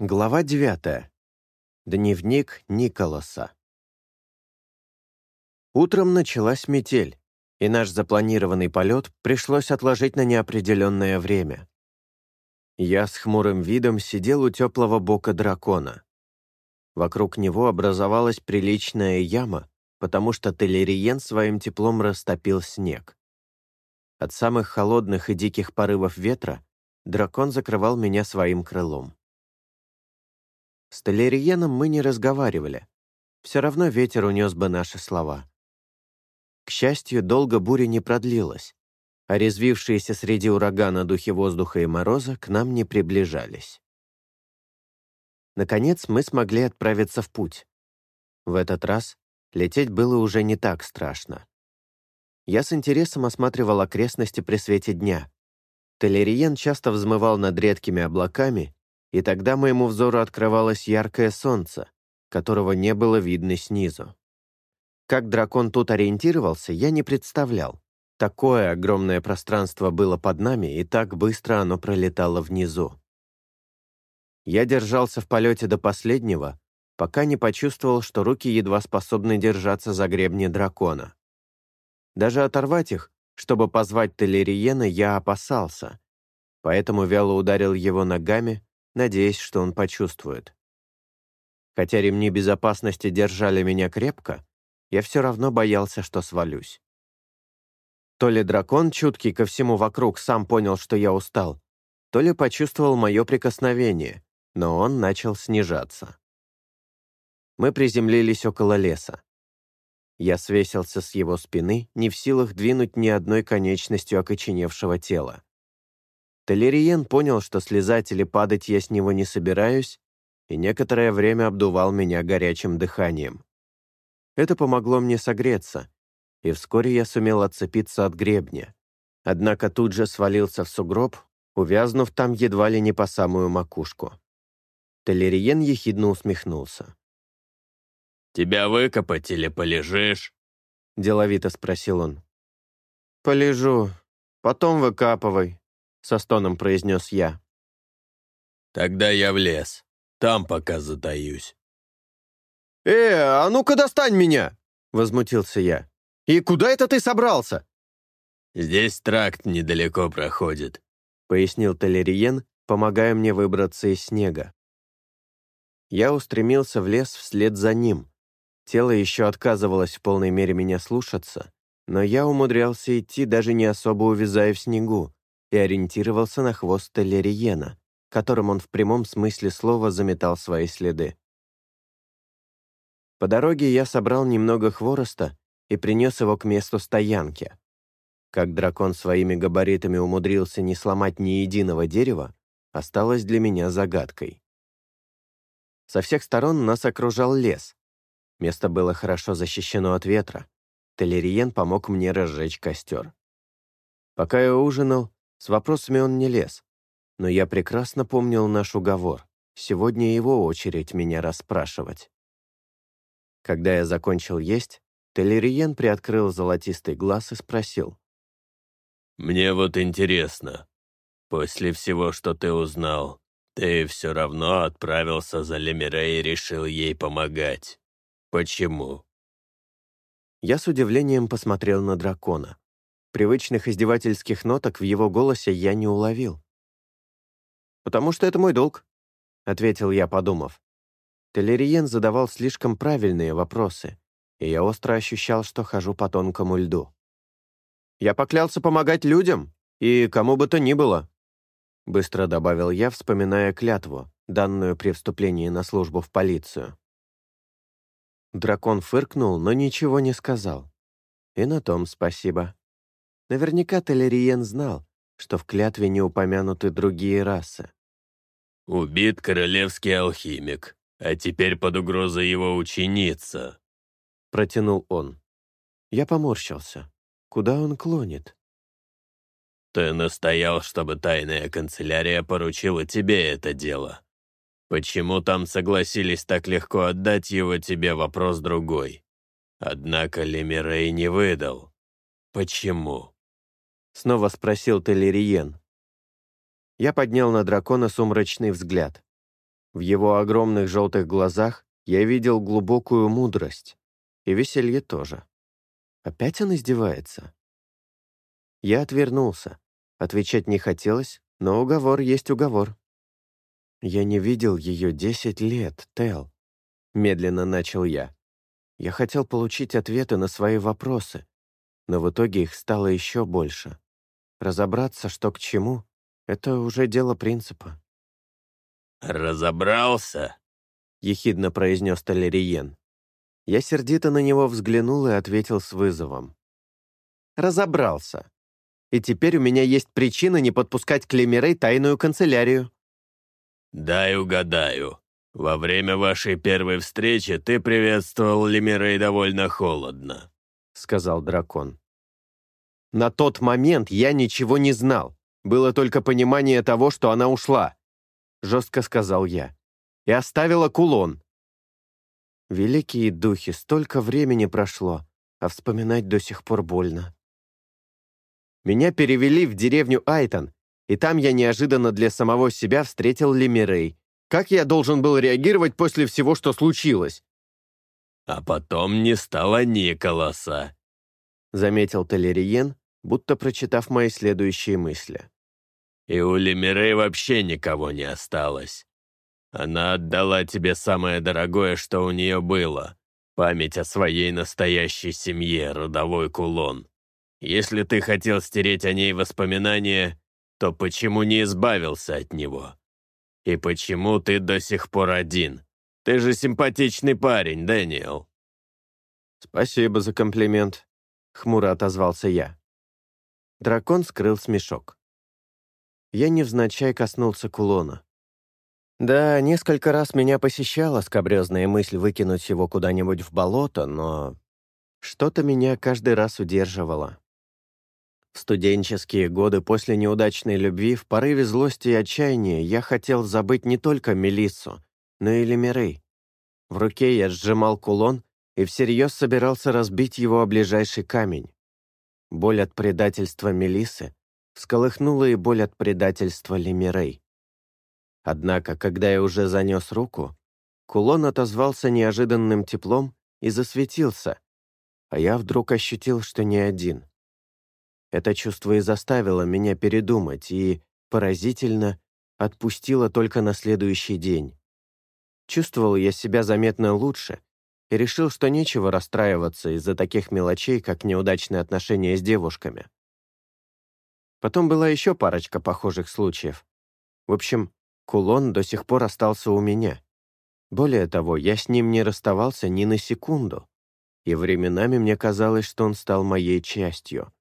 Глава 9. Дневник Николаса. Утром началась метель, и наш запланированный полет пришлось отложить на неопределенное время. Я с хмурым видом сидел у теплого бока дракона. Вокруг него образовалась приличная яма, потому что Телериен своим теплом растопил снег. От самых холодных и диких порывов ветра дракон закрывал меня своим крылом. С Толериеном мы не разговаривали. Все равно ветер унес бы наши слова. К счастью, долго буря не продлилась, а резвившиеся среди урагана духи воздуха и мороза к нам не приближались. Наконец мы смогли отправиться в путь. В этот раз лететь было уже не так страшно. Я с интересом осматривал окрестности при свете дня. Телериен часто взмывал над редкими облаками и тогда моему взору открывалось яркое солнце, которого не было видно снизу. Как дракон тут ориентировался, я не представлял. Такое огромное пространство было под нами, и так быстро оно пролетало внизу. Я держался в полете до последнего, пока не почувствовал, что руки едва способны держаться за гребни дракона. Даже оторвать их, чтобы позвать Телериена, я опасался, поэтому вяло ударил его ногами, надеясь, что он почувствует. Хотя ремни безопасности держали меня крепко, я все равно боялся, что свалюсь. То ли дракон, чуткий ко всему вокруг, сам понял, что я устал, то ли почувствовал мое прикосновение, но он начал снижаться. Мы приземлились около леса. Я свесился с его спины, не в силах двинуть ни одной конечностью окоченевшего тела. Толериен понял, что слезать или падать я с него не собираюсь, и некоторое время обдувал меня горячим дыханием. Это помогло мне согреться, и вскоре я сумел отцепиться от гребня. Однако тут же свалился в сугроб, увязнув там едва ли не по самую макушку. Толериен ехидно усмехнулся. «Тебя выкопать или полежишь?» — деловито спросил он. «Полежу, потом выкапывай», со стоном произнес я. «Тогда я в лес. Там пока затаюсь». «Э, а ну-ка достань меня!» — возмутился я. «И куда это ты собрался?» «Здесь тракт недалеко проходит», — пояснил Толериен, помогая мне выбраться из снега. Я устремился в лес вслед за ним. Тело еще отказывалось в полной мере меня слушаться, но я умудрялся идти, даже не особо увязая в снегу, и ориентировался на хвост Телериена, которым он в прямом смысле слова заметал свои следы. По дороге я собрал немного хвороста и принес его к месту стоянки. Как дракон своими габаритами умудрился не сломать ни единого дерева, осталось для меня загадкой. Со всех сторон нас окружал лес. Место было хорошо защищено от ветра. Телериен помог мне разжечь костер. Пока я ужинал, с вопросами он не лез. Но я прекрасно помнил наш уговор. Сегодня его очередь меня расспрашивать. Когда я закончил есть, Телериен приоткрыл золотистый глаз и спросил. «Мне вот интересно, после всего, что ты узнал, ты все равно отправился за Лемире и решил ей помогать. Почему?» Я с удивлением посмотрел на дракона. Привычных издевательских ноток в его голосе я не уловил. «Потому что это мой долг», — ответил я, подумав. Телериен задавал слишком правильные вопросы, и я остро ощущал, что хожу по тонкому льду. «Я поклялся помогать людям, и кому бы то ни было», — быстро добавил я, вспоминая клятву, данную при вступлении на службу в полицию. Дракон фыркнул, но ничего не сказал. И на том спасибо. Наверняка Телериен знал, что в клятве не упомянуты другие расы. «Убит королевский алхимик, а теперь под угрозой его ученица», — протянул он. Я поморщился. Куда он клонит? «Ты настоял, чтобы тайная канцелярия поручила тебе это дело. Почему там согласились так легко отдать его тебе, вопрос другой. Однако Лемирей не выдал. Почему?» Снова спросил Телериен. Я поднял на дракона сумрачный взгляд. В его огромных желтых глазах я видел глубокую мудрость. И веселье тоже. Опять он издевается? Я отвернулся. Отвечать не хотелось, но уговор есть уговор. «Я не видел ее десять лет, Тел», — медленно начал я. Я хотел получить ответы на свои вопросы, но в итоге их стало еще больше. Разобраться, что к чему, — это уже дело принципа. «Разобрался?» — ехидно произнес Толериен. Я сердито на него взглянул и ответил с вызовом. «Разобрался. И теперь у меня есть причина не подпускать к тайную канцелярию». «Дай угадаю. Во время вашей первой встречи ты приветствовал Лемирей довольно холодно», — сказал дракон. «На тот момент я ничего не знал. Было только понимание того, что она ушла», — жестко сказал я. «И оставила кулон». Великие духи, столько времени прошло, а вспоминать до сих пор больно. Меня перевели в деревню Айтон, и там я неожиданно для самого себя встретил Лемирей. Как я должен был реагировать после всего, что случилось? «А потом не стало Николаса», — заметил Толериен, будто прочитав мои следующие мысли. «И у Лемирей вообще никого не осталось. Она отдала тебе самое дорогое, что у нее было — память о своей настоящей семье, родовой кулон. Если ты хотел стереть о ней воспоминания, то почему не избавился от него? И почему ты до сих пор один? Ты же симпатичный парень, Дэниел». «Спасибо за комплимент», — хмуро отозвался я. Дракон скрыл смешок. Я невзначай коснулся кулона. Да, несколько раз меня посещала скобрезная мысль выкинуть его куда-нибудь в болото, но что-то меня каждый раз удерживало. В студенческие годы после неудачной любви, в порыве злости и отчаяния, я хотел забыть не только Мелиссу, но и Лемирей. В руке я сжимал кулон и всерьез собирался разбить его о ближайший камень. Боль от предательства Мелисы всколыхнула и боль от предательства Лемирей. Однако, когда я уже занес руку, кулон отозвался неожиданным теплом и засветился, а я вдруг ощутил, что не один — это чувство и заставило меня передумать и, поразительно, отпустило только на следующий день. Чувствовал я себя заметно лучше и решил, что нечего расстраиваться из-за таких мелочей, как неудачные отношения с девушками. Потом была еще парочка похожих случаев. В общем, кулон до сих пор остался у меня. Более того, я с ним не расставался ни на секунду, и временами мне казалось, что он стал моей частью.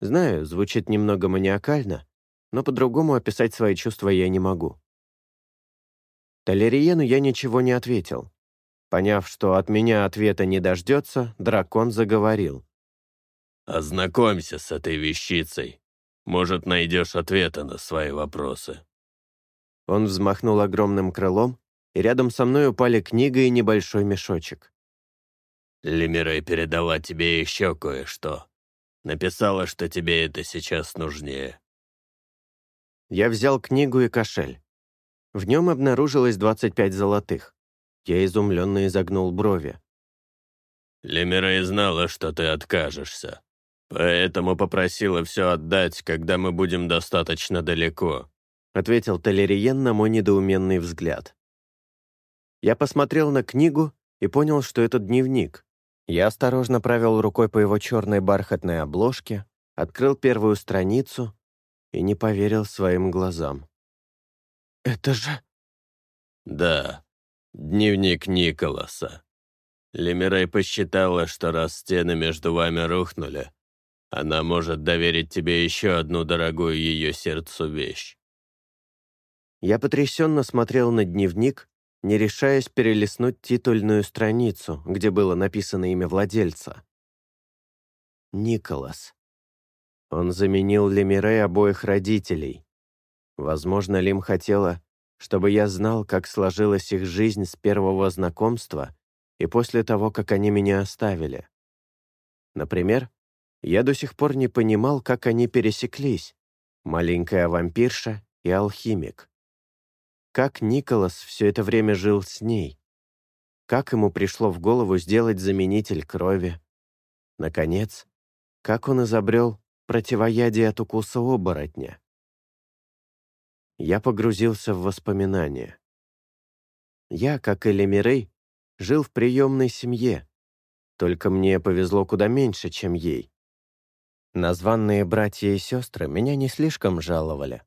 Знаю, звучит немного маниакально, но по-другому описать свои чувства я не могу. Толериену я ничего не ответил. Поняв, что от меня ответа не дождется, дракон заговорил. «Ознакомься с этой вещицей. Может, найдешь ответы на свои вопросы». Он взмахнул огромным крылом, и рядом со мной упали книга и небольшой мешочек. «Лемирей передала тебе еще кое-что. Написала, что тебе это сейчас нужнее». Я взял книгу и кошель. В нем обнаружилось 25 золотых. Я изумленно изогнул брови. «Лемирей знала, что ты откажешься, поэтому попросила все отдать, когда мы будем достаточно далеко», ответил Толериен на мой недоуменный взгляд. Я посмотрел на книгу и понял, что это дневник. Я осторожно провел рукой по его черной бархатной обложке, открыл первую страницу и не поверил своим глазам. «Это же...» «Да, дневник Николаса. Лемирей посчитала, что раз стены между вами рухнули, она может доверить тебе еще одну дорогую ее сердцу вещь». Я потрясенно смотрел на дневник, не решаясь перелистнуть титульную страницу, где было написано имя владельца. Николас. Он заменил Лемире обоих родителей. Возможно, Лим хотела, чтобы я знал, как сложилась их жизнь с первого знакомства и после того, как они меня оставили. Например, я до сих пор не понимал, как они пересеклись, маленькая вампирша и алхимик. как Николас все это время жил с ней. Как ему пришло в голову сделать заменитель крови. Наконец, как он изобрел противоядие от укуса оборотня. Я погрузился в воспоминания. Я, как и Лемирей, жил в приемной семье, только мне повезло куда меньше, чем ей. Названные братья и сестры меня не слишком жаловали.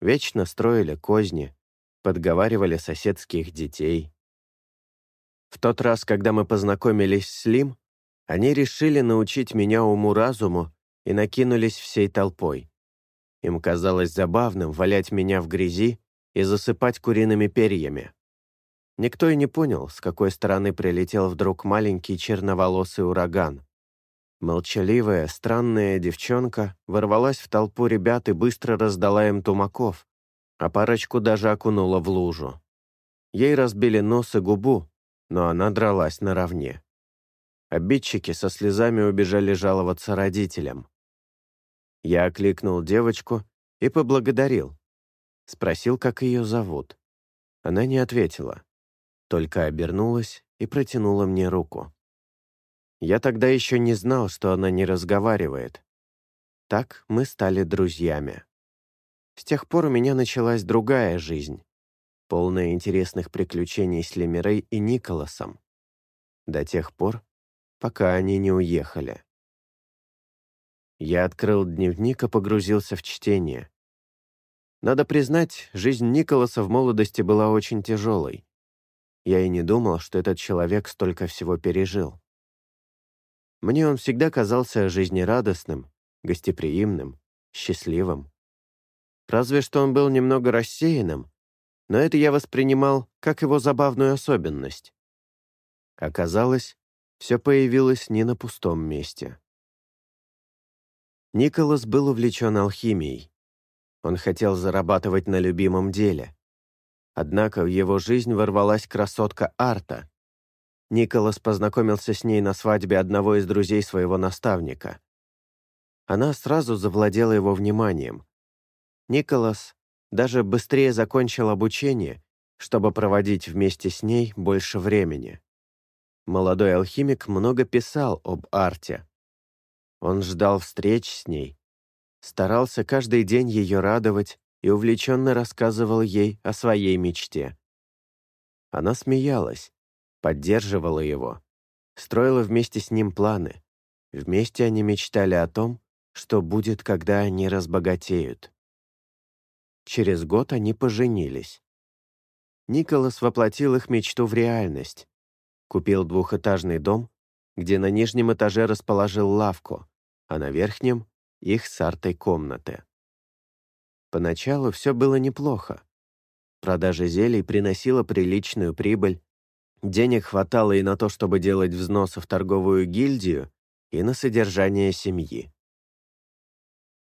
Вечно строили козни, подговаривали соседских детей. В тот раз, когда мы познакомились с Лим, они решили научить меня уму-разуму и накинулись всей толпой. Им казалось забавным валять меня в грязи и засыпать куриными перьями. Никто и не понял, с какой стороны прилетел вдруг маленький черноволосый ураган. Молчаливая, странная девчонка ворвалась в толпу ребят и быстро раздала им тумаков, а парочку даже окунула в лужу. Ей разбили нос и губу, но она дралась наравне. Обидчики со слезами убежали жаловаться родителям. Я окликнул девочку и поблагодарил. Спросил, как ее зовут. Она не ответила, только обернулась и протянула мне руку. Я тогда еще не знал, что она не разговаривает. Так мы стали друзьями. С тех пор у меня началась другая жизнь, полная интересных приключений с Лемирей и Николасом. До тех пор, пока они не уехали. Я открыл дневник и погрузился в чтение. Надо признать, жизнь Николаса в молодости была очень тяжелой. Я и не думал, что этот человек столько всего пережил. Мне он всегда казался жизнерадостным, гостеприимным, счастливым. Разве что он был немного рассеянным, но это я воспринимал как его забавную особенность. Оказалось, все появилось не на пустом месте. Николас был увлечен алхимией. Он хотел зарабатывать на любимом деле. Однако в его жизнь ворвалась красотка Арта. Николас познакомился с ней на свадьбе одного из друзей своего наставника. Она сразу завладела его вниманием. Николас даже быстрее закончил обучение, чтобы проводить вместе с ней больше времени. Молодой алхимик много писал об арте. Он ждал встреч с ней, старался каждый день ее радовать и увлеченно рассказывал ей о своей мечте. Она смеялась, поддерживала его, строила вместе с ним планы. Вместе они мечтали о том, что будет, когда они разбогатеют. Через год они поженились. Николас воплотил их мечту в реальность. Купил двухэтажный дом, где на нижнем этаже расположил лавку, а на верхнем — их с артой комнаты. Поначалу все было неплохо. Продажа зелий приносила приличную прибыль, денег хватало и на то, чтобы делать взносы в торговую гильдию, и на содержание семьи.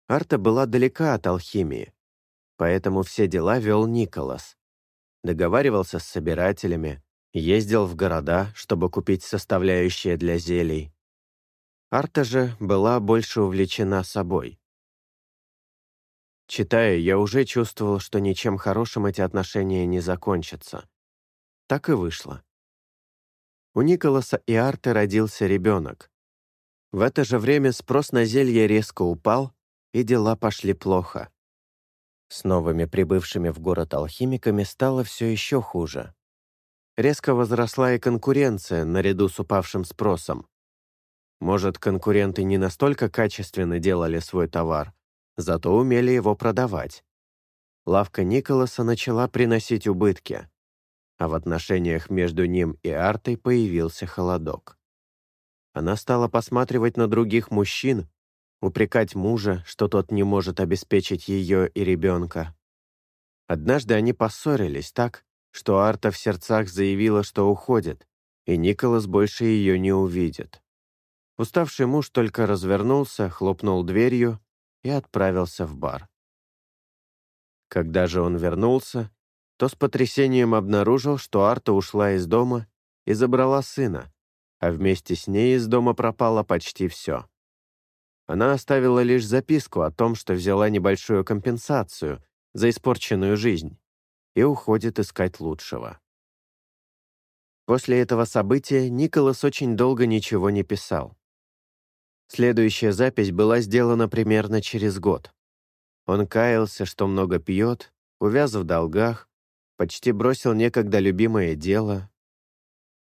Арта была далека от алхимии, поэтому все дела вел Николас. Договаривался с собирателями, Ездил в города, чтобы купить составляющие для зелий. Арта же была больше увлечена собой. Читая, я уже чувствовал, что ничем хорошим эти отношения не закончатся. Так и вышло. У Николаса и Арты родился ребенок. В это же время спрос на зелье резко упал, и дела пошли плохо. С новыми прибывшими в город алхимиками стало все еще хуже. Резко возросла и конкуренция наряду с упавшим спросом. Может, конкуренты не настолько качественно делали свой товар, зато умели его продавать. Лавка Николаса начала приносить убытки, а в отношениях между ним и Артой появился холодок. Она стала посматривать на других мужчин, упрекать мужа, что тот не может обеспечить ее и ребенка. Однажды они поссорились так, что Арта в сердцах заявила, что уходит, и Николас больше ее не увидит. Уставший муж только развернулся, хлопнул дверью и отправился в бар. Когда же он вернулся, то с потрясением обнаружил, что Арта ушла из дома и забрала сына, а вместе с ней из дома пропало почти все. Она оставила лишь записку о том, что взяла небольшую компенсацию за испорченную жизнь и уходит искать лучшего. После этого события Николас очень долго ничего не писал. Следующая запись была сделана примерно через год. Он каялся, что много пьет, увяз в долгах, почти бросил некогда любимое дело.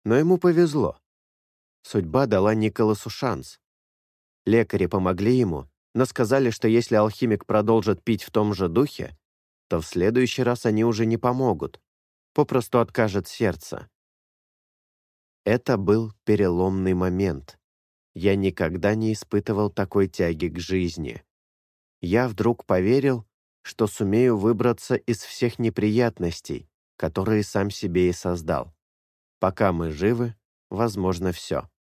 Но ему повезло. Судьба дала Николасу шанс. Лекари помогли ему, но сказали, что если алхимик продолжит пить в том же духе, то в следующий раз они уже не помогут, попросту откажет сердце. Это был переломный момент. Я никогда не испытывал такой тяги к жизни. Я вдруг поверил, что сумею выбраться из всех неприятностей, которые сам себе и создал. Пока мы живы, возможно все.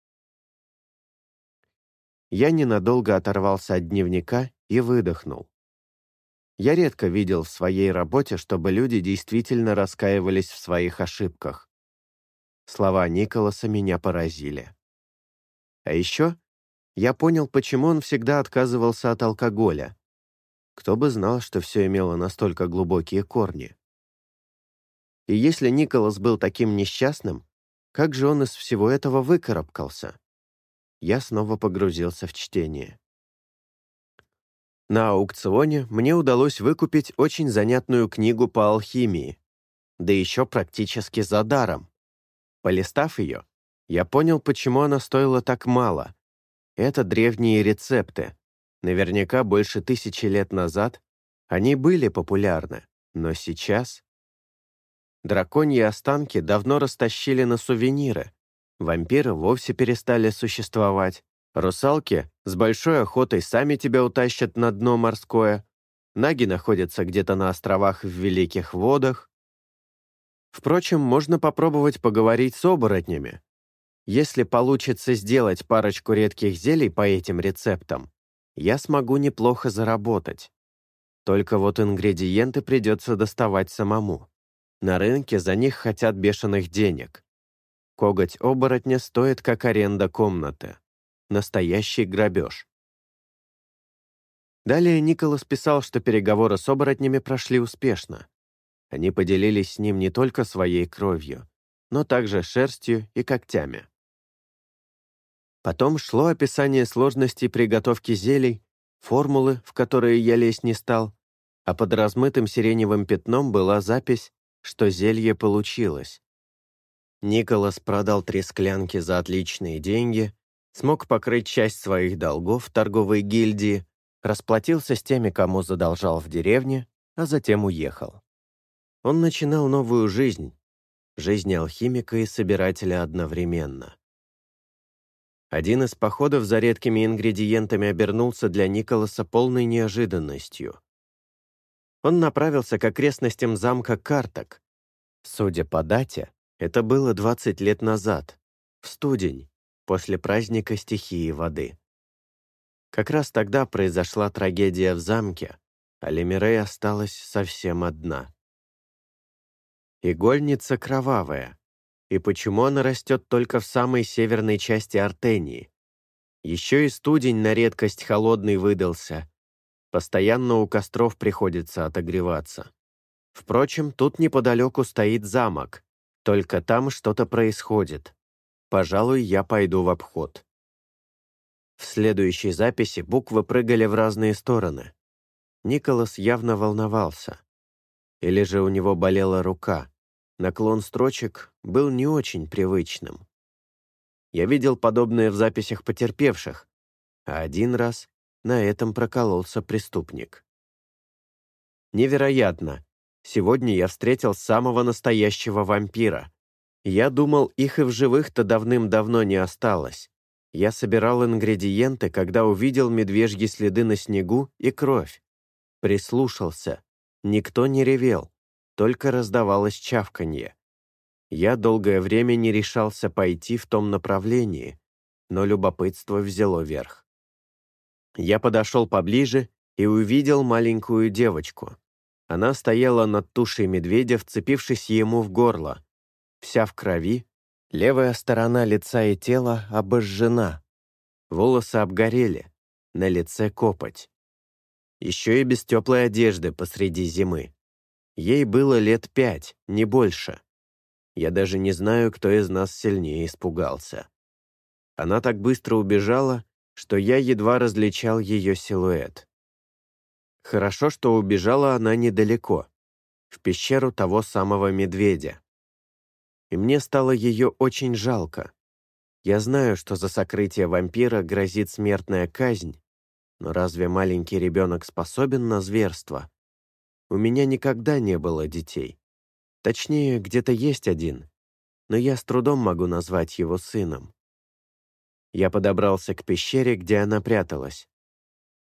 Я ненадолго оторвался от дневника и выдохнул. Я редко видел в своей работе, чтобы люди действительно раскаивались в своих ошибках. Слова Николаса меня поразили. А еще я понял, почему он всегда отказывался от алкоголя. Кто бы знал, что все имело настолько глубокие корни. И если Николас был таким несчастным, как же он из всего этого выкарабкался? Я снова погрузился в чтение. На аукционе мне удалось выкупить очень занятную книгу по алхимии, да еще практически за даром. Полистав ее, я понял, почему она стоила так мало. Это древние рецепты. Наверняка больше тысячи лет назад они были популярны, но сейчас... Драконьи останки давно растащили на сувениры. Вампиры вовсе перестали существовать, Русалки с большой охотой сами тебя утащат на дно морское. Наги находятся где-то на островах в Великих водах. Впрочем, можно попробовать поговорить с оборотнями. Если получится сделать парочку редких зелий по этим рецептам, я смогу неплохо заработать. Только вот ингредиенты придется доставать самому. На рынке за них хотят бешеных денег. Коготь оборотня стоит как аренда комнаты. Настоящий грабеж. Далее Николас писал, что переговоры с оборотнями прошли успешно. Они поделились с ним не только своей кровью, но также шерстью и когтями. Потом шло описание сложностей приготовки зелий, формулы, в которые я лезть не стал, а под размытым сиреневым пятном была запись, что зелье получилось. Николас продал три склянки за отличные деньги, смог покрыть часть своих долгов в торговой гильдии, расплатился с теми, кому задолжал в деревне, а затем уехал. Он начинал новую жизнь, жизнь алхимика и собирателя одновременно. Один из походов за редкими ингредиентами обернулся для Николаса полной неожиданностью. Он направился к окрестностям замка Карток. Судя по дате, это было 20 лет назад, в студень, после праздника стихии воды. Как раз тогда произошла трагедия в замке, а Лемирей осталась совсем одна. Игольница кровавая. И почему она растет только в самой северной части Артении? Еще и студень на редкость холодный выдался. Постоянно у костров приходится отогреваться. Впрочем, тут неподалеку стоит замок, только там что-то происходит. Пожалуй, я пойду в обход. В следующей записи буквы прыгали в разные стороны. Николас явно волновался. Или же у него болела рука. Наклон строчек был не очень привычным. Я видел подобное в записях потерпевших, а один раз на этом прокололся преступник. Невероятно! Сегодня я встретил самого настоящего вампира — я думал, их и в живых-то давным-давно не осталось. Я собирал ингредиенты, когда увидел медвежьи следы на снегу и кровь. Прислушался. Никто не ревел, только раздавалось чавканье. Я долгое время не решался пойти в том направлении, но любопытство взяло верх. Я подошел поближе и увидел маленькую девочку. Она стояла над тушей медведя, вцепившись ему в горло вся в крови, левая сторона лица и тела обожжена, волосы обгорели, на лице копоть. Еще и без теплой одежды посреди зимы. Ей было лет пять, не больше. Я даже не знаю, кто из нас сильнее испугался. Она так быстро убежала, что я едва различал ее силуэт. Хорошо, что убежала она недалеко, в пещеру того самого медведя. И мне стало ее очень жалко. Я знаю, что за сокрытие вампира грозит смертная казнь, но разве маленький ребенок способен на зверство? У меня никогда не было детей. Точнее, где-то есть один, но я с трудом могу назвать его сыном. Я подобрался к пещере, где она пряталась.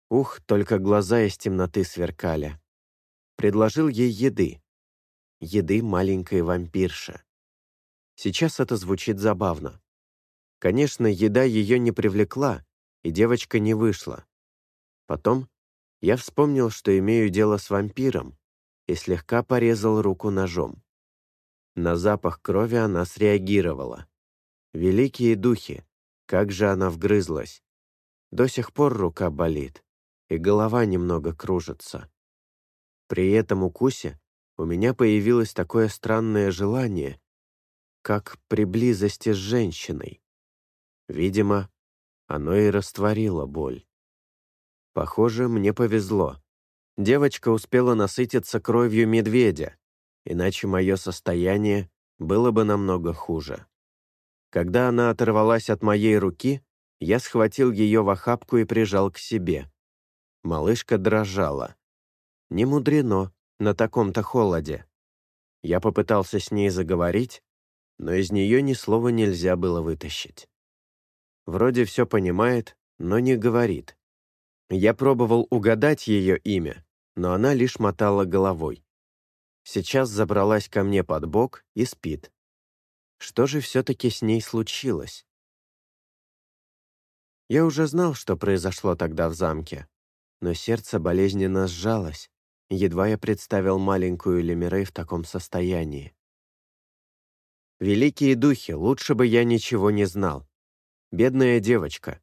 Ух, только глаза из темноты сверкали. Предложил ей еды. Еды маленькой вампирши. Сейчас это звучит забавно. Конечно, еда ее не привлекла, и девочка не вышла. Потом я вспомнил, что имею дело с вампиром, и слегка порезал руку ножом. На запах крови она среагировала. Великие духи, как же она вгрызлась. До сих пор рука болит, и голова немного кружится. При этом укусе у меня появилось такое странное желание, как при близости с женщиной. Видимо, оно и растворило боль. Похоже, мне повезло. Девочка успела насытиться кровью медведя, иначе мое состояние было бы намного хуже. Когда она оторвалась от моей руки, я схватил ее в охапку и прижал к себе. Малышка дрожала. Не мудрено на таком-то холоде. Я попытался с ней заговорить, но из нее ни слова нельзя было вытащить. Вроде все понимает, но не говорит. Я пробовал угадать ее имя, но она лишь мотала головой. Сейчас забралась ко мне под бок и спит. Что же все-таки с ней случилось? Я уже знал, что произошло тогда в замке, но сердце болезненно сжалось, едва я представил маленькую Лемирей в таком состоянии. Великие духи, лучше бы я ничего не знал. Бедная девочка.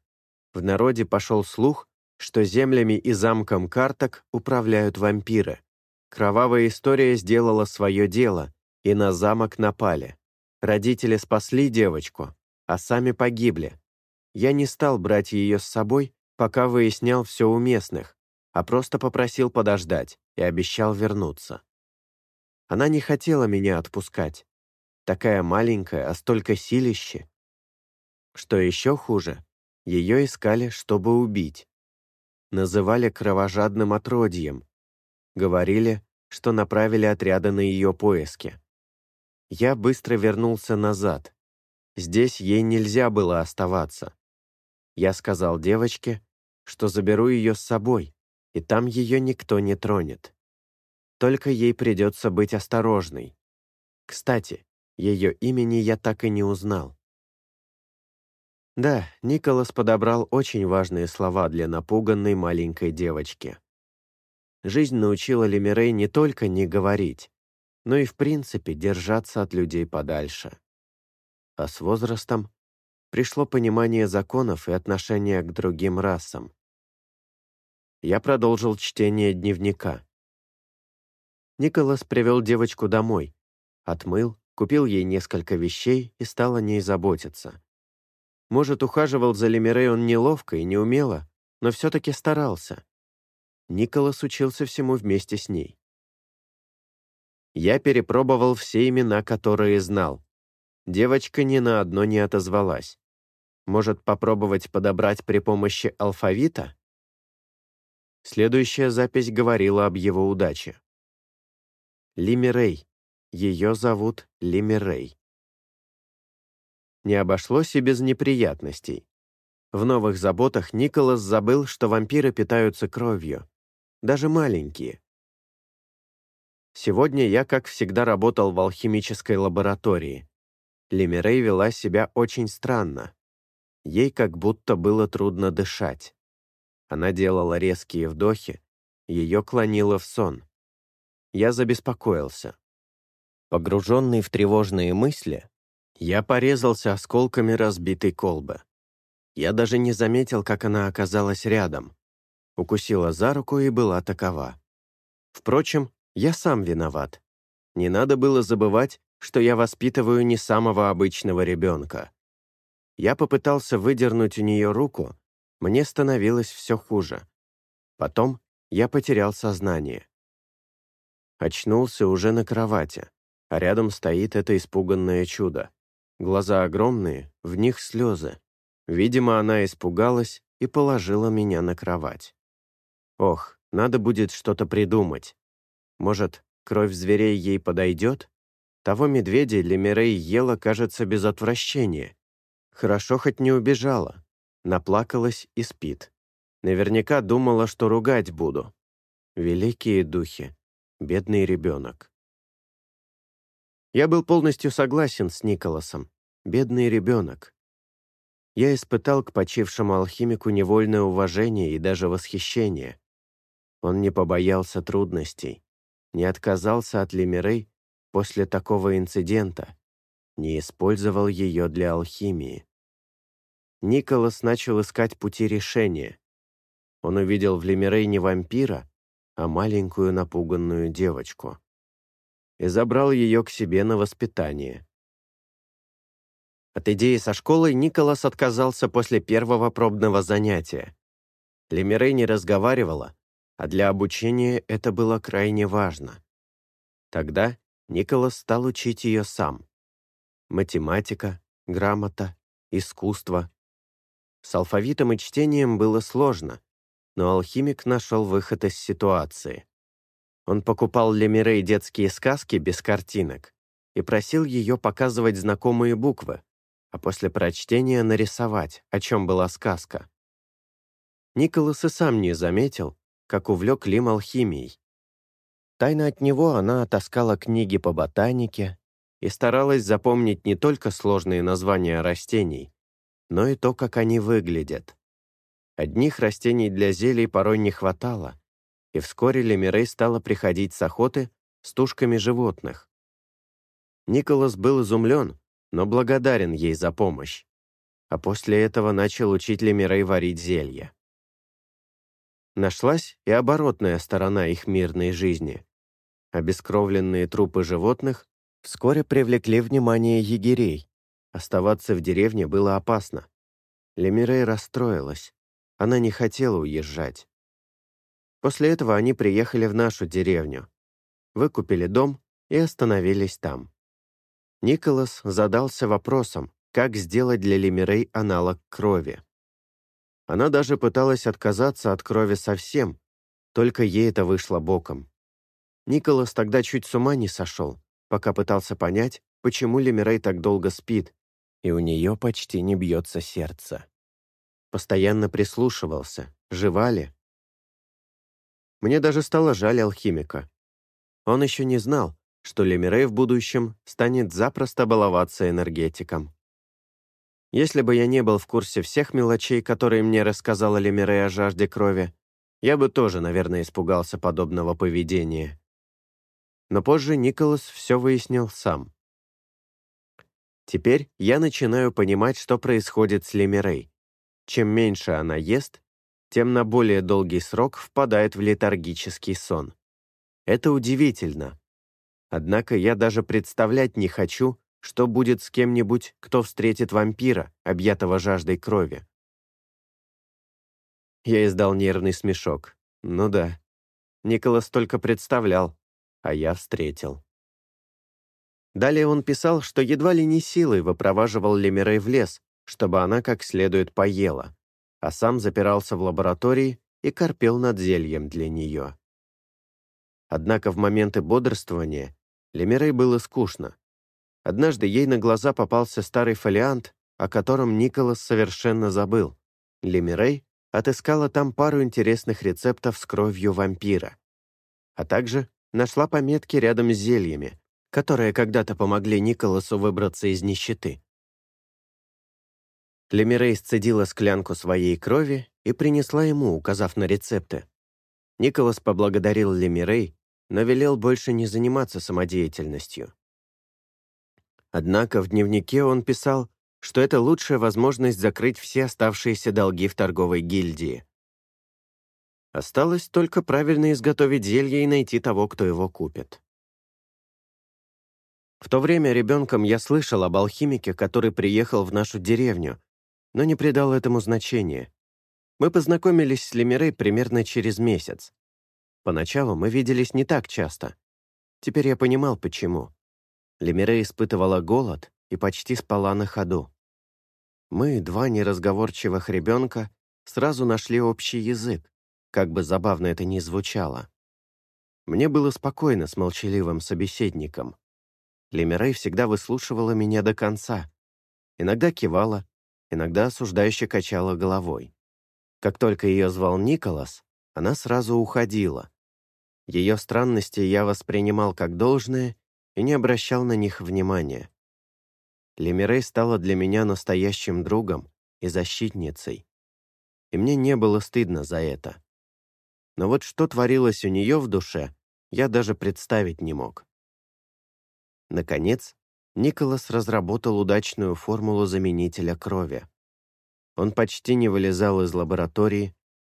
В народе пошел слух, что землями и замком карток управляют вампиры. Кровавая история сделала свое дело, и на замок напали. Родители спасли девочку, а сами погибли. Я не стал брать ее с собой, пока выяснял все у местных, а просто попросил подождать и обещал вернуться. Она не хотела меня отпускать. Такая маленькая, а столько силище. Что еще хуже, ее искали, чтобы убить. Называли кровожадным отродьем. Говорили, что направили отряды на ее поиски. Я быстро вернулся назад. Здесь ей нельзя было оставаться. Я сказал девочке, что заберу ее с собой, и там ее никто не тронет. Только ей придется быть осторожной. Кстати, ее имени я так и не узнал. Да, Николас подобрал очень важные слова для напуганной маленькой девочки. Жизнь научила Лемирей не только не говорить, но и в принципе держаться от людей подальше. А с возрастом пришло понимание законов и отношения к другим расам. Я продолжил чтение дневника. Николас привел девочку домой, отмыл, купил ей несколько вещей и стал о ней заботиться. Может, ухаживал за Лемирей он неловко и неумело, но все-таки старался. Николас учился всему вместе с ней. Я перепробовал все имена, которые знал. Девочка ни на одно не отозвалась. Может, попробовать подобрать при помощи алфавита? Следующая запись говорила об его удаче. Лимирей. Ее зовут Лимирей не обошлось и без неприятностей. В новых заботах Николас забыл, что вампиры питаются кровью, даже маленькие. Сегодня я, как всегда, работал в алхимической лаборатории. Лемирей вела себя очень странно. Ей как будто было трудно дышать. Она делала резкие вдохи, ее клонило в сон. Я забеспокоился. Погруженный в тревожные мысли, я порезался осколками разбитой колбы. Я даже не заметил, как она оказалась рядом. Укусила за руку и была такова. Впрочем, я сам виноват. Не надо было забывать, что я воспитываю не самого обычного ребенка. Я попытался выдернуть у нее руку, мне становилось все хуже. Потом я потерял сознание. Очнулся уже на кровати, а рядом стоит это испуганное чудо. Глаза огромные, в них слезы. Видимо, она испугалась и положила меня на кровать. Ох, надо будет что-то придумать. Может, кровь зверей ей подойдет? Того медведя Лемирей ела, кажется, без отвращения. Хорошо хоть не убежала. Наплакалась и спит. Наверняка думала, что ругать буду. Великие духи. Бедный ребенок. Я был полностью согласен с Николасом. Бедный ребенок. Я испытал к почившему алхимику невольное уважение и даже восхищение. Он не побоялся трудностей, не отказался от Лемирей после такого инцидента, не использовал ее для алхимии. Николас начал искать пути решения. Он увидел в Лемирей не вампира, а маленькую напуганную девочку. И забрал ее к себе на воспитание. От идеи со школой Николас отказался после первого пробного занятия. Лемирей не разговаривала, а для обучения это было крайне важно. Тогда Николас стал учить ее сам. Математика, грамота, искусство. С алфавитом и чтением было сложно, но алхимик нашел выход из ситуации. Он покупал Лемирей детские сказки без картинок и просил ее показывать знакомые буквы, а после прочтения нарисовать, о чем была сказка. Николас и сам не заметил, как увлек Лим алхимией. Тайно от него она отаскала книги по ботанике и старалась запомнить не только сложные названия растений, но и то, как они выглядят. Одних растений для зелий порой не хватало, и вскоре Лемирей стала приходить с охоты с тушками животных. Николас был изумлен, но благодарен ей за помощь, а после этого начал учить Лемирей варить зелья. Нашлась и оборотная сторона их мирной жизни. Обескровленные трупы животных вскоре привлекли внимание егерей. Оставаться в деревне было опасно. Лемирей расстроилась. Она не хотела уезжать. После этого они приехали в нашу деревню, выкупили дом и остановились там. Николас задался вопросом, как сделать для Лемирей аналог крови. Она даже пыталась отказаться от крови совсем, только ей это вышло боком. Николас тогда чуть с ума не сошел, пока пытался понять, почему Лемирей так долго спит, и у нее почти не бьется сердце. Постоянно прислушивался, жива ли. Мне даже стало жаль алхимика. Он еще не знал, что Лемирей в будущем станет запросто баловаться энергетиком. Если бы я не был в курсе всех мелочей, которые мне рассказала Лемирей о жажде крови, я бы тоже, наверное, испугался подобного поведения. Но позже Николас все выяснил сам. Теперь я начинаю понимать, что происходит с Лемирей. Чем меньше она ест, тем на более долгий срок впадает в летаргический сон. Это удивительно. Однако я даже представлять не хочу, что будет с кем-нибудь, кто встретит вампира, объятого жаждой крови. Я издал нервный смешок. Ну да. Николас только представлял, а я встретил. Далее он писал, что едва ли не силой выпроваживал Лемирей в лес, чтобы она как следует поела, а сам запирался в лаборатории и корпел над зельем для нее. Однако в моменты бодрствования Лемирей было скучно. Однажды ей на глаза попался старый фолиант, о котором Николас совершенно забыл. Лемирей отыскала там пару интересных рецептов с кровью вампира, а также нашла пометки рядом с зельями, которые когда-то помогли Николасу выбраться из нищеты. Лемирей сцедила склянку своей крови и принесла ему, указав на рецепты. Николас поблагодарил Лемирей, но велел больше не заниматься самодеятельностью. Однако в дневнике он писал, что это лучшая возможность закрыть все оставшиеся долги в торговой гильдии. Осталось только правильно изготовить зелье и найти того, кто его купит. В то время ребенком я слышал об алхимике, который приехал в нашу деревню, но не придал этому значения. Мы познакомились с Лемирей примерно через месяц. Поначалу мы виделись не так часто. Теперь я понимал, почему. Лемире испытывала голод и почти спала на ходу. Мы, два неразговорчивых ребенка, сразу нашли общий язык, как бы забавно это ни звучало. Мне было спокойно с молчаливым собеседником. Лемирей всегда выслушивала меня до конца. Иногда кивала, иногда осуждающе качала головой. Как только ее звал Николас, она сразу уходила. Ее странности я воспринимал как должное и не обращал на них внимания. Лемирей стала для меня настоящим другом и защитницей. И мне не было стыдно за это. Но вот что творилось у нее в душе, я даже представить не мог. Наконец, Николас разработал удачную формулу заменителя крови. Он почти не вылезал из лаборатории,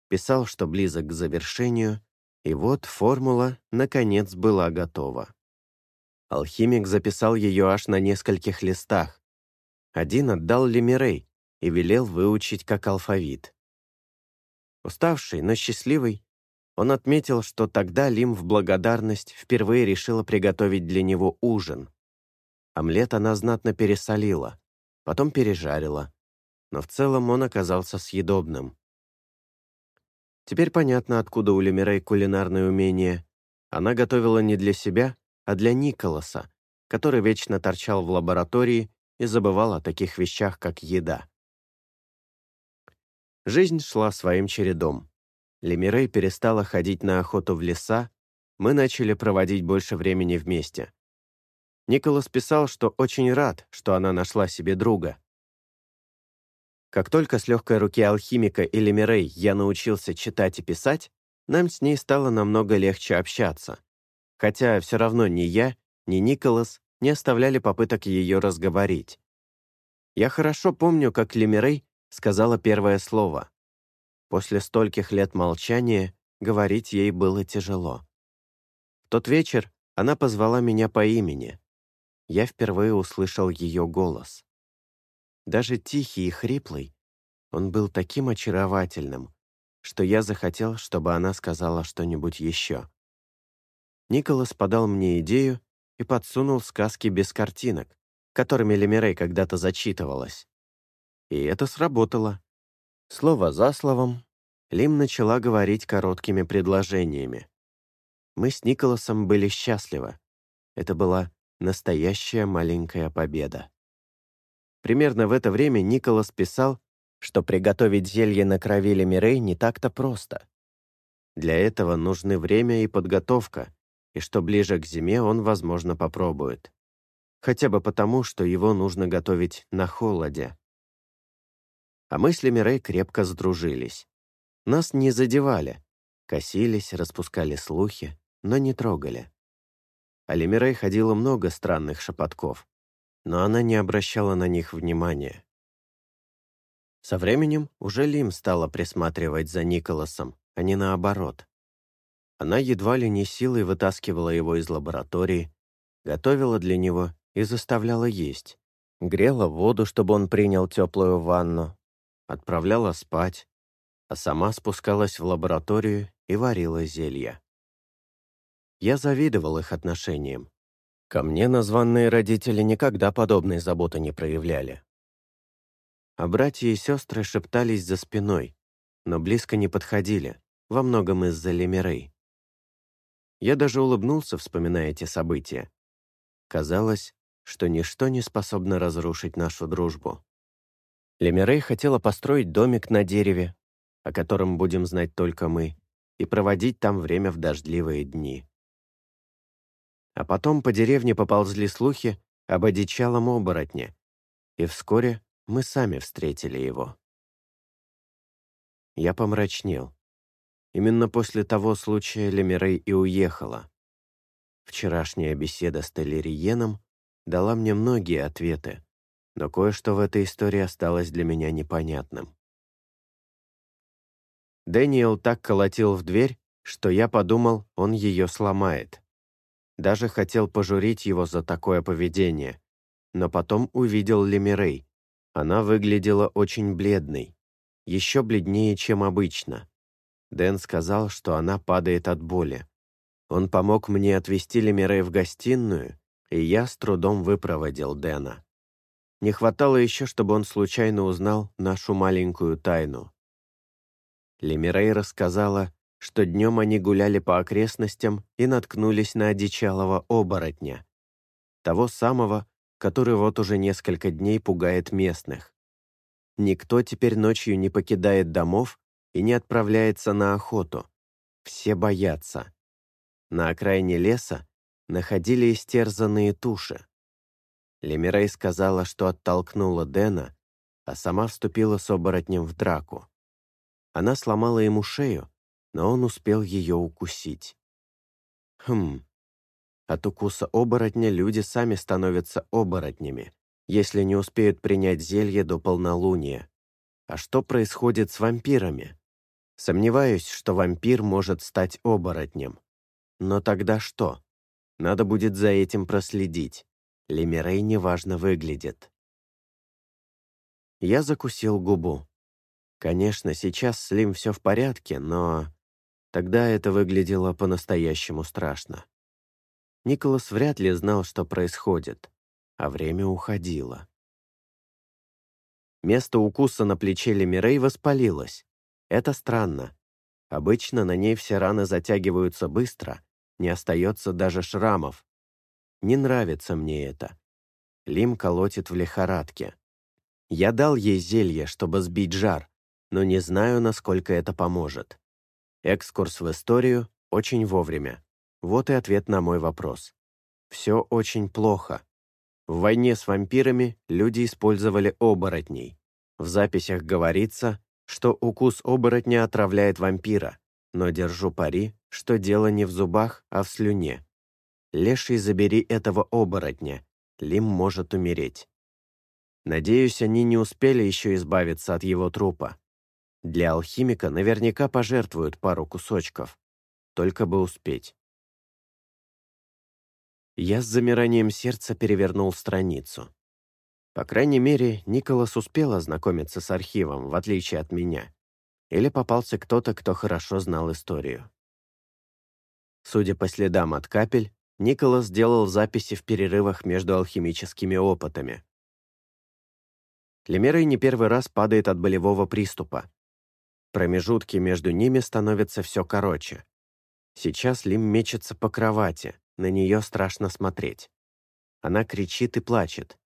писал, что близок к завершению, и вот формула, наконец, была готова. Алхимик записал ее аж на нескольких листах. Один отдал Лемирей и велел выучить как алфавит. Уставший, но счастливый, он отметил, что тогда Лим в благодарность впервые решила приготовить для него ужин. Омлет она знатно пересолила, потом пережарила, но в целом он оказался съедобным. Теперь понятно, откуда у Лемирей кулинарное умение. Она готовила не для себя, а для Николаса, который вечно торчал в лаборатории и забывал о таких вещах, как еда. Жизнь шла своим чередом. Лемирей перестала ходить на охоту в леса, мы начали проводить больше времени вместе. Николас писал, что очень рад, что она нашла себе друга. Как только с легкой руки алхимика и Лемирей я научился читать и писать, нам с ней стало намного легче общаться хотя все равно ни я, ни Николас не оставляли попыток ее разговорить. Я хорошо помню, как Лемирей сказала первое слово. После стольких лет молчания говорить ей было тяжело. В тот вечер она позвала меня по имени. Я впервые услышал ее голос. Даже тихий и хриплый, он был таким очаровательным, что я захотел, чтобы она сказала что-нибудь еще. Николас подал мне идею и подсунул сказки без картинок, которыми Лемирей когда-то зачитывалась. И это сработало. Слово за словом, Лим начала говорить короткими предложениями. Мы с Николасом были счастливы. Это была настоящая маленькая победа. Примерно в это время Николас писал, что приготовить зелье на крови Лемирей не так-то просто. Для этого нужны время и подготовка, и что ближе к зиме он, возможно, попробует. Хотя бы потому, что его нужно готовить на холоде. А мы с Лемирей крепко сдружились. Нас не задевали. Косились, распускали слухи, но не трогали. А Лемирей ходила много странных шепотков, но она не обращала на них внимания. Со временем уже Лим стала присматривать за Николасом, а не наоборот. Она едва ли не силой вытаскивала его из лаборатории, готовила для него и заставляла есть, грела воду, чтобы он принял теплую ванну, отправляла спать, а сама спускалась в лабораторию и варила зелья. Я завидовал их отношениям. Ко мне названные родители никогда подобной заботы не проявляли. А братья и сестры шептались за спиной, но близко не подходили, во многом из-за Лемирей. Я даже улыбнулся, вспоминая эти события. Казалось, что ничто не способно разрушить нашу дружбу. Лемирей хотела построить домик на дереве, о котором будем знать только мы, и проводить там время в дождливые дни. А потом по деревне поползли слухи об одичалом оборотне, и вскоре мы сами встретили его. Я помрачнел. Именно после того случая Лемирей и уехала. Вчерашняя беседа с Телериеном дала мне многие ответы, но кое-что в этой истории осталось для меня непонятным. Дэниел так колотил в дверь, что я подумал, он ее сломает. Даже хотел пожурить его за такое поведение, но потом увидел Лемирей. Она выглядела очень бледной, еще бледнее, чем обычно. Дэн сказал, что она падает от боли. Он помог мне отвезти Лемирей в гостиную, и я с трудом выпроводил Дэна. Не хватало еще, чтобы он случайно узнал нашу маленькую тайну. Лемирей рассказала, что днем они гуляли по окрестностям и наткнулись на одичалого оборотня. Того самого, который вот уже несколько дней пугает местных. Никто теперь ночью не покидает домов и не отправляется на охоту. Все боятся. На окраине леса находили истерзанные туши. Лемирей сказала, что оттолкнула Дэна, а сама вступила с оборотнем в драку. Она сломала ему шею, но он успел ее укусить. Хм. От укуса оборотня люди сами становятся оборотнями, если не успеют принять зелье до полнолуния. А что происходит с вампирами? Сомневаюсь, что вампир может стать оборотнем. Но тогда что? Надо будет за этим проследить. Лемирей неважно выглядит. Я закусил губу. Конечно, сейчас с Лим все в порядке, но... Тогда это выглядело по-настоящему страшно. Николас вряд ли знал, что происходит, а время уходило. Место укуса на плече Лемирей воспалилось. Это странно. Обычно на ней все раны затягиваются быстро, не остается даже шрамов. Не нравится мне это. Лим колотит в лихорадке. Я дал ей зелье, чтобы сбить жар, но не знаю, насколько это поможет. Экскурс в историю очень вовремя. Вот и ответ на мой вопрос. Все очень плохо. В войне с вампирами люди использовали оборотней. В записях говорится, что укус оборотня отравляет вампира, но держу пари, что дело не в зубах, а в слюне. Леший, забери этого оборотня, Лим может умереть. Надеюсь, они не успели еще избавиться от его трупа. Для алхимика наверняка пожертвуют пару кусочков. Только бы успеть. Я с замиранием сердца перевернул страницу. По крайней мере, Николас успел ознакомиться с архивом, в отличие от меня. Или попался кто-то, кто хорошо знал историю. Судя по следам от капель, Николас делал записи в перерывах между алхимическими опытами. Лемерой не первый раз падает от болевого приступа, Промежутки между ними становятся все короче. Сейчас Лим мечется по кровати, на нее страшно смотреть. Она кричит и плачет.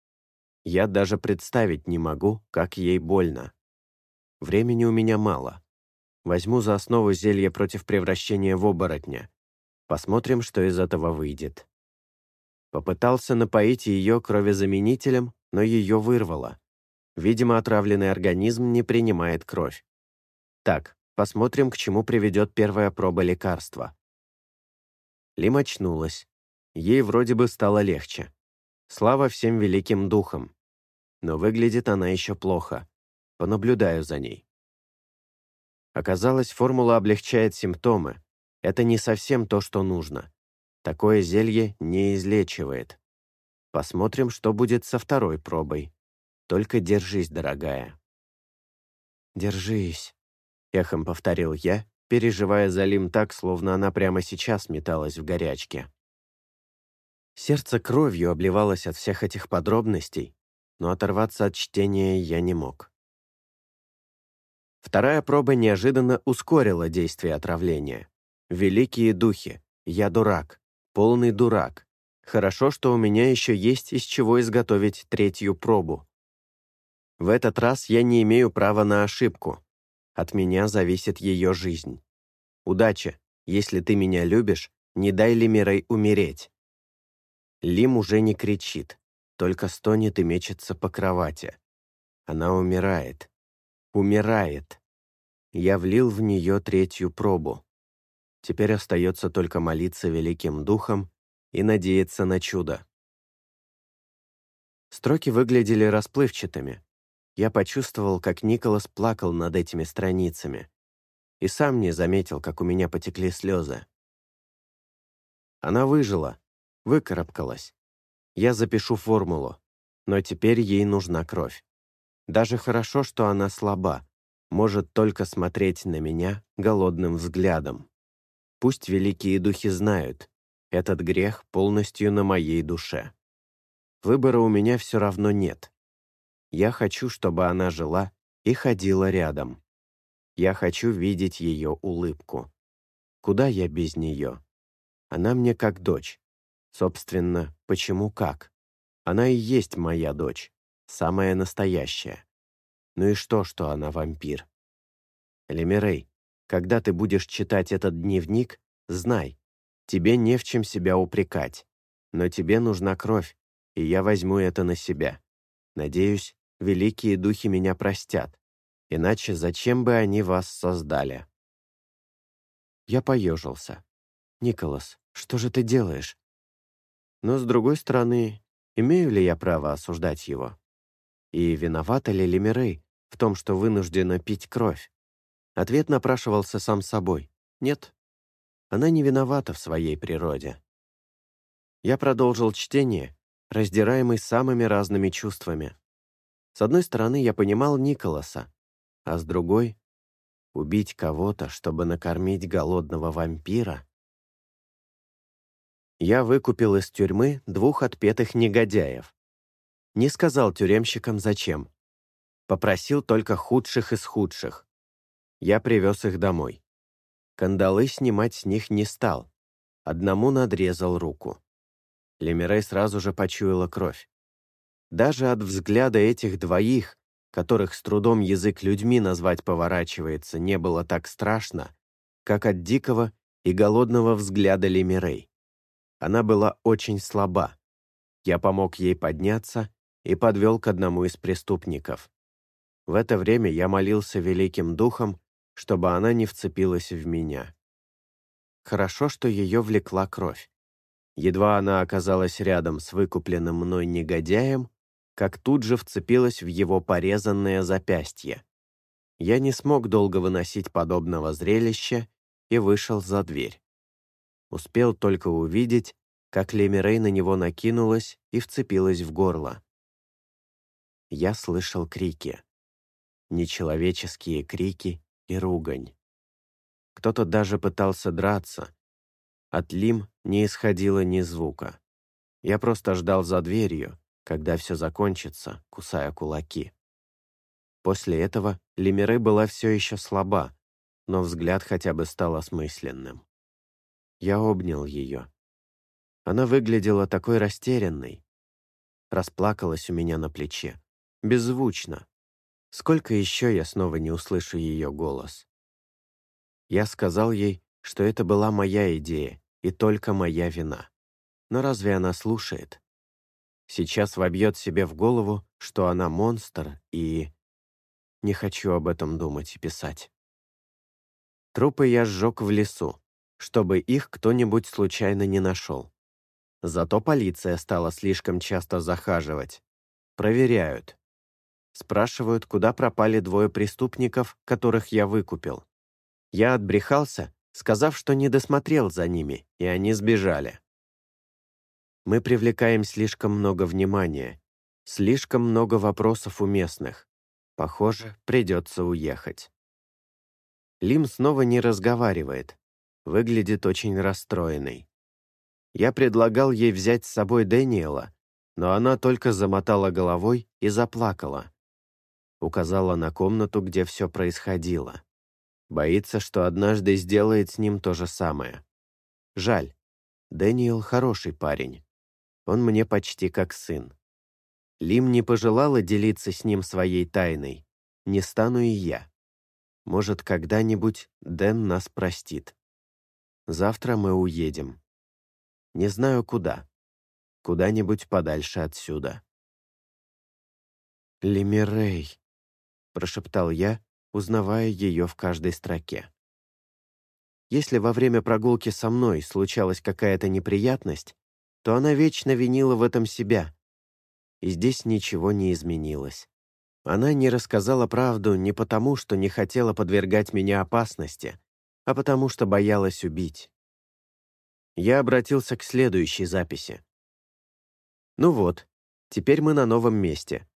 Я даже представить не могу, как ей больно. Времени у меня мало. Возьму за основу зелье против превращения в оборотня. Посмотрим, что из этого выйдет. Попытался напоить ее кровезаменителем, но ее вырвало. Видимо, отравленный организм не принимает кровь. Так, посмотрим, к чему приведет первая проба лекарства. Лим очнулась. Ей вроде бы стало легче. Слава всем великим духам. Но выглядит она еще плохо. Понаблюдаю за ней. Оказалось, формула облегчает симптомы. Это не совсем то, что нужно. Такое зелье не излечивает. Посмотрим, что будет со второй пробой. Только держись, дорогая. Держись. — эхом повторил я, переживая за Лим так, словно она прямо сейчас металась в горячке. Сердце кровью обливалось от всех этих подробностей, но оторваться от чтения я не мог. Вторая проба неожиданно ускорила действие отравления. Великие духи, я дурак, полный дурак. Хорошо, что у меня еще есть из чего изготовить третью пробу. В этот раз я не имею права на ошибку, от меня зависит ее жизнь. Удача, если ты меня любишь, не дай Лемирей умереть. Лим уже не кричит, только стонет и мечется по кровати. Она умирает. Умирает. Я влил в нее третью пробу. Теперь остается только молиться великим духом и надеяться на чудо. Строки выглядели расплывчатыми, я почувствовал, как Николас плакал над этими страницами. И сам не заметил, как у меня потекли слезы. Она выжила, Выкарабкалась. Я запишу формулу, но теперь ей нужна кровь. Даже хорошо, что она слаба, может только смотреть на меня голодным взглядом. Пусть великие духи знают, этот грех полностью на моей душе. Выбора у меня все равно нет. Я хочу, чтобы она жила и ходила рядом. Я хочу видеть ее улыбку. Куда я без нее? Она мне как дочь. Собственно, почему как? Она и есть моя дочь, самая настоящая. Ну и что, что она вампир? Лемирей, когда ты будешь читать этот дневник, знай, тебе не в чем себя упрекать, но тебе нужна кровь, и я возьму это на себя. Надеюсь, великие духи меня простят, иначе зачем бы они вас создали? Я поежился. «Николас, что же ты делаешь?» Но, с другой стороны, имею ли я право осуждать его? И виновата ли Лемирей в том, что вынуждена пить кровь? Ответ напрашивался сам собой. Нет. Она не виновата в своей природе. Я продолжил чтение, раздираемый самыми разными чувствами. С одной стороны, я понимал Николаса, а с другой — убить кого-то, чтобы накормить голодного вампира. Я выкупил из тюрьмы двух отпетых негодяев. Не сказал тюремщикам, зачем. Попросил только худших из худших. Я привез их домой. Кандалы снимать с них не стал. Одному надрезал руку. Лемирей сразу же почуяла кровь. Даже от взгляда этих двоих, которых с трудом язык людьми назвать поворачивается, не было так страшно, как от дикого и голодного взгляда Лемирей. Она была очень слаба. Я помог ей подняться и подвел к одному из преступников. В это время я молился великим духом, чтобы она не вцепилась в меня. Хорошо, что ее влекла кровь. Едва она оказалась рядом с выкупленным мной негодяем, как тут же вцепилась в его порезанное запястье. Я не смог долго выносить подобного зрелища и вышел за дверь. Успел только увидеть, как Лемирей на него накинулась и вцепилась в горло. Я слышал крики. Нечеловеческие крики и ругань. Кто-то даже пытался драться. От Лим не исходило ни звука. Я просто ждал за дверью, когда все закончится, кусая кулаки. После этого Лемире была все еще слаба, но взгляд хотя бы стал осмысленным. Я обнял ее. Она выглядела такой растерянной. Расплакалась у меня на плече. Беззвучно, Сколько еще я снова не услышу ее голос? Я сказал ей, что это была моя идея и только моя вина. Но разве она слушает? Сейчас вобьет себе в голову, что она монстр, и... Не хочу об этом думать и писать. Трупы я сжег в лесу, чтобы их кто-нибудь случайно не нашел. Зато полиция стала слишком часто захаживать. Проверяют, Спрашивают, куда пропали двое преступников, которых я выкупил. Я отбрехался, сказав, что не досмотрел за ними, и они сбежали. Мы привлекаем слишком много внимания, слишком много вопросов у местных. Похоже, придется уехать. Лим снова не разговаривает, выглядит очень расстроенной. Я предлагал ей взять с собой Дэниела, но она только замотала головой и заплакала указала на комнату, где все происходило. Боится, что однажды сделает с ним то же самое. Жаль. Дэниел хороший парень. Он мне почти как сын. Лим не пожелала делиться с ним своей тайной. Не стану и я. Может, когда-нибудь Дэн нас простит. Завтра мы уедем. Не знаю куда. Куда-нибудь подальше отсюда. Лемирей. — прошептал я, узнавая ее в каждой строке. Если во время прогулки со мной случалась какая-то неприятность, то она вечно винила в этом себя. И здесь ничего не изменилось. Она не рассказала правду не потому, что не хотела подвергать меня опасности, а потому что боялась убить. я обратился к следующей записи. Ну вот, теперь мы на новом месте.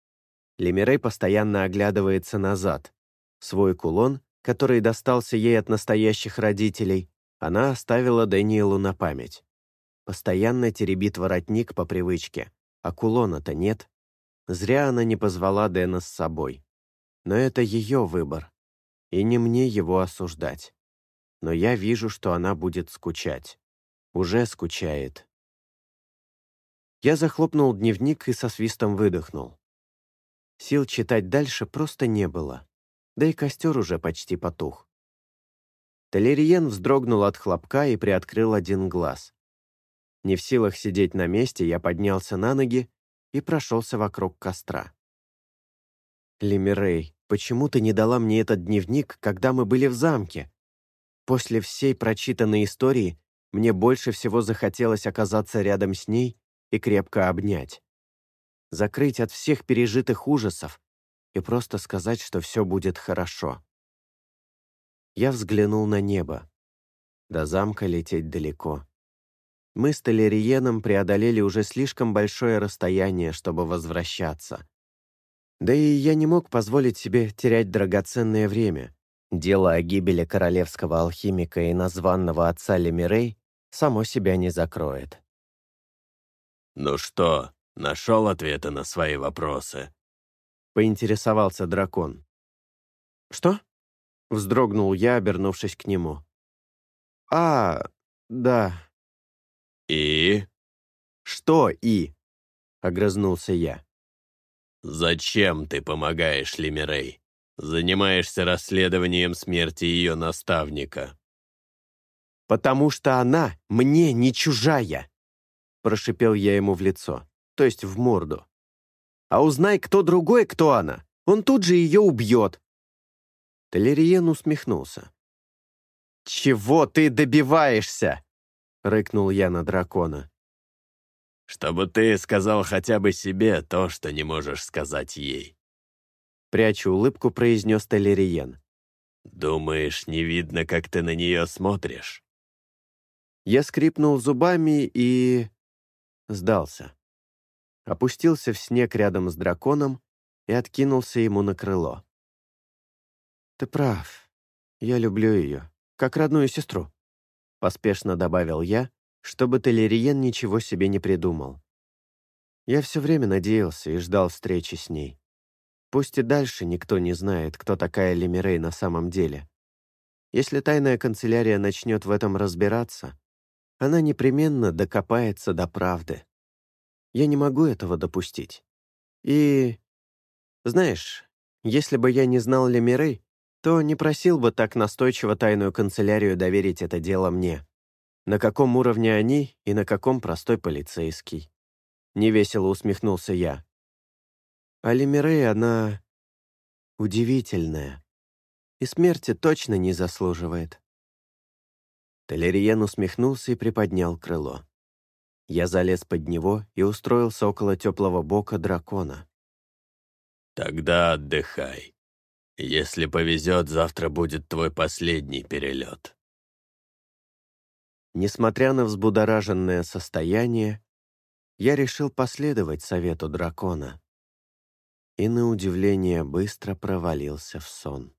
Лемирей постоянно оглядывается назад. Свой кулон, который достался ей от настоящих родителей, она оставила Дэниелу на память. Постоянно теребит воротник по привычке, а кулона-то нет. Зря она не позвала Дэна с собой. Но это ее выбор, и не мне его осуждать. Но я вижу, что она будет скучать. Уже скучает. Я захлопнул дневник и со свистом выдохнул. Сил читать дальше просто не было, да и костер уже почти потух. Толериен вздрогнул от хлопка и приоткрыл один глаз. Не в силах сидеть на месте, я поднялся на ноги и прошелся вокруг костра. «Лемирей, почему ты не дала мне этот дневник, когда мы были в замке? После всей прочитанной истории мне больше всего захотелось оказаться рядом с ней и крепко обнять. Закрыть от всех пережитых ужасов и просто сказать, что все будет хорошо. Я взглянул на небо. До замка лететь далеко. Мы с Толериеном преодолели уже слишком большое расстояние, чтобы возвращаться. Да и я не мог позволить себе терять драгоценное время. Дело о гибели королевского алхимика и названного отца Лемирей само себя не закроет. «Ну что, нашел ответы на свои вопросы?» — поинтересовался дракон. «Что?» Вздрогнул я, обернувшись к нему. «А, да». «И?» «Что «и»?» — огрызнулся я. «Зачем ты помогаешь Лемирей? Занимаешься расследованием смерти ее наставника». «Потому что она мне не чужая!» Прошипел я ему в лицо, то есть в морду. «А узнай, кто другой, кто она, он тут же ее убьет, Толериен усмехнулся. «Чего ты добиваешься?» — рыкнул я на дракона. «Чтобы ты сказал хотя бы себе то, что не можешь сказать ей». Прячу улыбку, произнес Толериен. «Думаешь, не видно, как ты на нее смотришь?» Я скрипнул зубами и... сдался. Опустился в снег рядом с драконом и откинулся ему на крыло. «Ты прав. Я люблю ее, как родную сестру», — поспешно добавил я, чтобы Телериен ничего себе не придумал. Я все время надеялся и ждал встречи с ней. Пусть и дальше никто не знает, кто такая Лемирей на самом деле. Если тайная канцелярия начнет в этом разбираться, она непременно докопается до правды. Я не могу этого допустить. И... Знаешь, если бы я не знал Лемирей, то не просил бы так настойчиво тайную канцелярию доверить это дело мне. На каком уровне они и на каком простой полицейский. Невесело усмехнулся я. А Лемирей, она... удивительная. И смерти точно не заслуживает. Толериен усмехнулся и приподнял крыло. Я залез под него и устроился около теплого бока дракона. «Тогда отдыхай», если повезет, завтра будет твой последний перелет. Несмотря на взбудораженное состояние, я решил последовать совету дракона и, на удивление, быстро провалился в сон.